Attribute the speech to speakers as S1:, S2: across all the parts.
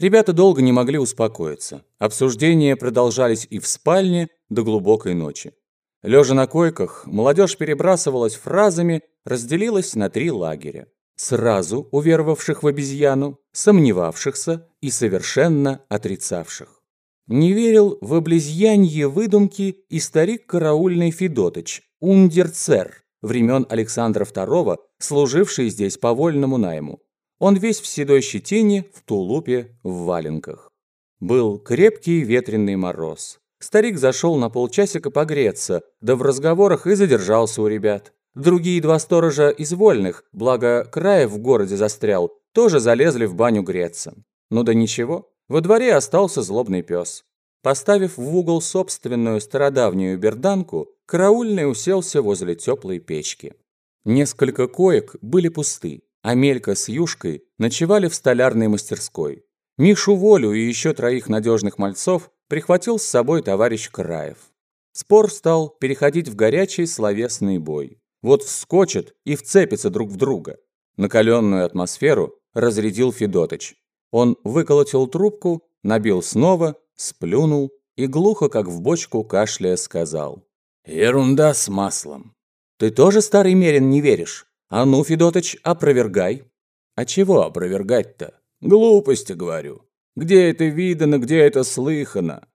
S1: Ребята долго не могли успокоиться. Обсуждения продолжались и в спальне до глубокой ночи. Лежа на койках, молодежь перебрасывалась фразами, разделилась на три лагеря. Сразу уверовавших в обезьяну, сомневавшихся и совершенно отрицавших. Не верил в обезьянье выдумки и старик караульный Федотыч, ундерцер, времен Александра II, служивший здесь по вольному найму. Он весь в седой щетине, в тулупе, в валенках. Был крепкий ветреный мороз. Старик зашел на полчасика погреться, да в разговорах и задержался у ребят. Другие два сторожа из вольных, благо Краев в городе застрял, тоже залезли в баню греться. Ну да ничего, во дворе остался злобный пес. Поставив в угол собственную стародавнюю берданку, караульный уселся возле теплой печки. Несколько коек были пусты. Амелька с Юшкой ночевали в столярной мастерской. Мишу Волю и еще троих надежных мальцов прихватил с собой товарищ Краев. Спор стал переходить в горячий словесный бой. Вот вскочат и вцепятся друг в друга. Накаленную атмосферу разрядил Федотыч. Он выколотил трубку, набил снова, сплюнул и глухо, как в бочку, кашляя сказал. «Ерунда с маслом». «Ты тоже, старый Мерин, не веришь?» «А ну, Федотыч, опровергай». «А чего опровергать-то? Глупости, говорю. Где это видано, где это слыхано?»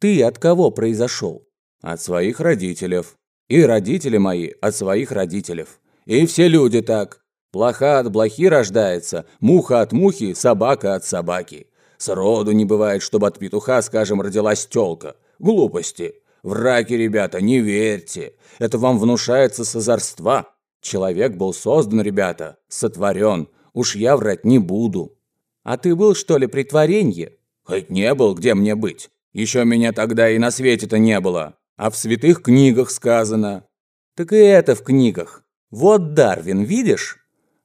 S1: «Ты от кого произошел?» «От своих родителей. И родители мои от своих родителей. И все люди так. Плоха от блохи рождается, муха от мухи, собака от собаки. Сроду не бывает, чтобы от петуха, скажем, родилась тёлка. Глупости. В раке, ребята, не верьте. Это вам внушается с озорства. Человек был создан, ребята, сотворен. Уж я врать не буду. А ты был, что ли, при творенье? Хоть не был, где мне быть. Еще меня тогда и на свете-то не было. А в святых книгах сказано. Так и это в книгах. Вот Дарвин, видишь?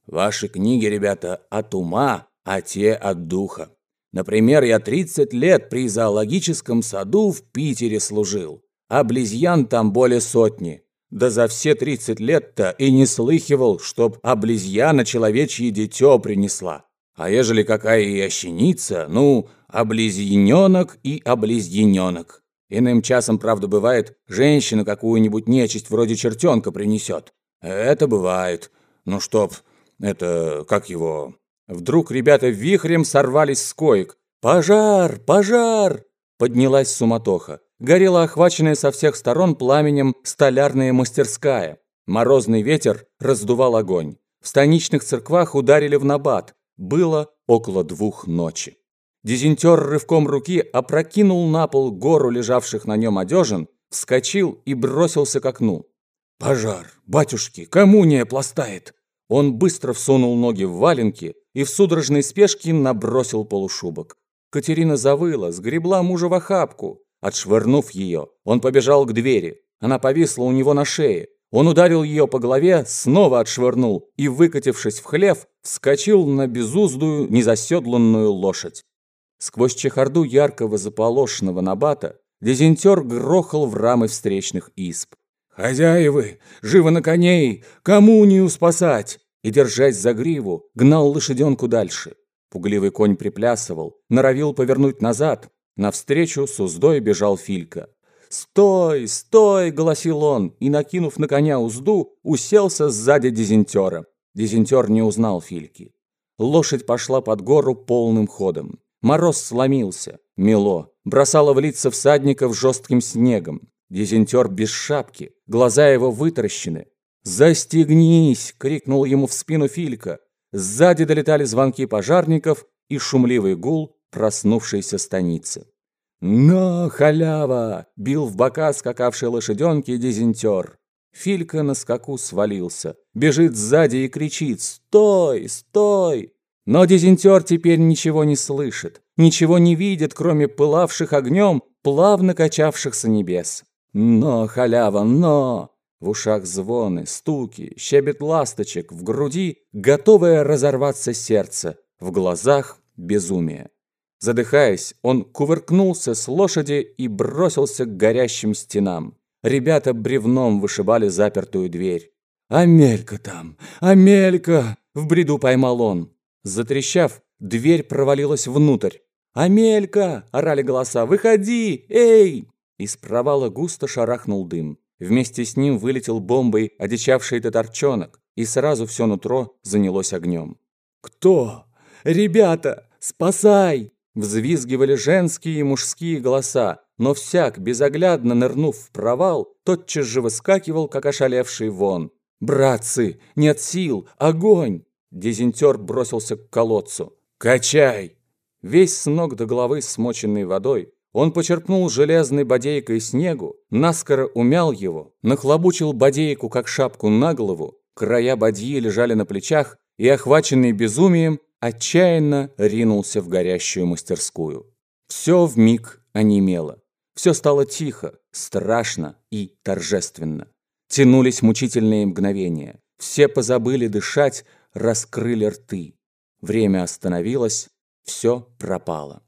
S1: Ваши книги, ребята, от ума, а те от духа. Например, я 30 лет при зоологическом саду в Питере служил, а близьян там более сотни. Да за все тридцать лет-то и не слыхивал, чтоб облизьяна человечье дитё принесла. А ежели какая и ощеница, ну, облизьянёнок и облизьянёнок. Иным часом, правда, бывает, женщина какую-нибудь нечисть вроде чертенка принесет. Это бывает. Ну чтоб, это, как его... Вдруг ребята вихрем сорвались с коек. «Пожар! Пожар!» Поднялась суматоха горела охваченная со всех сторон пламенем столярная мастерская. Морозный ветер раздувал огонь. В станичных церквах ударили в набат. Было около двух ночи. Дизентер рывком руки опрокинул на пол гору лежавших на нем одежин, вскочил и бросился к окну. «Пожар! Батюшки! Коммуния пластает!» Он быстро всунул ноги в валенки и в судорожной спешке набросил полушубок. Катерина завыла, сгребла мужа в охапку. Отшвырнув ее, он побежал к двери. Она повисла у него на шее. Он ударил ее по голове, снова отшвырнул и, выкатившись в хлев, вскочил на безуздую, незаседланную лошадь. Сквозь чехарду яркого заполошенного набата дезинтер грохал в рамы встречных исп. «Хозяевы! Живо на коней! Коммунию спасать!» И, держась за гриву, гнал лошаденку дальше. Пугливый конь приплясывал, норовил повернуть назад, Навстречу с уздой бежал Филька. «Стой, стой!» – голосил он, и, накинув на коня узду, уселся сзади дизентера. Дизентер не узнал Фильки. Лошадь пошла под гору полным ходом. Мороз сломился, мело, бросало в лица всадников жестким снегом. Дизентер без шапки, глаза его вытаращены. «Застегнись!» – крикнул ему в спину Филька. Сзади долетали звонки пожарников и шумливый гул проснувшейся станицы. «Но, халява!» – бил в бока скакавшей лошаденки дизентер. Филька на скаку свалился, бежит сзади и кричит «Стой! Стой!» Но дизентер теперь ничего не слышит, ничего не видит, кроме пылавших огнем, плавно качавшихся небес. «Но, халява, но!» В ушах звоны, стуки, щебет ласточек, в груди готовое разорваться сердце, в глазах безумие. Задыхаясь, он кувыркнулся с лошади и бросился к горящим стенам. Ребята бревном вышибали запертую дверь. «Амелька там! Амелька!» – в бреду поймал он. Затрещав, дверь провалилась внутрь. «Амелька!» – орали голоса. «Выходи! Эй!» Из провала густо шарахнул дым. Вместе с ним вылетел бомбой одичавший татарчонок, и сразу все нутро занялось огнем. «Кто? Ребята, спасай!» Взвизгивали женские и мужские голоса, но всяк, безоглядно нырнув в провал, тотчас же выскакивал, как ошалевший вон. «Братцы, нет сил! Огонь!» Дезинтер бросился к колодцу. «Качай!» Весь с ног до головы смоченный водой, он почерпнул железной бодейкой снегу, наскоро умял его, нахлобучил бодейку, как шапку, на голову, края бадьи лежали на плечах, и, охваченный безумием, отчаянно ринулся в горящую мастерскую. Все вмиг онемело. Все стало тихо, страшно и торжественно. Тянулись мучительные мгновения. Все позабыли дышать, раскрыли рты. Время остановилось, все пропало.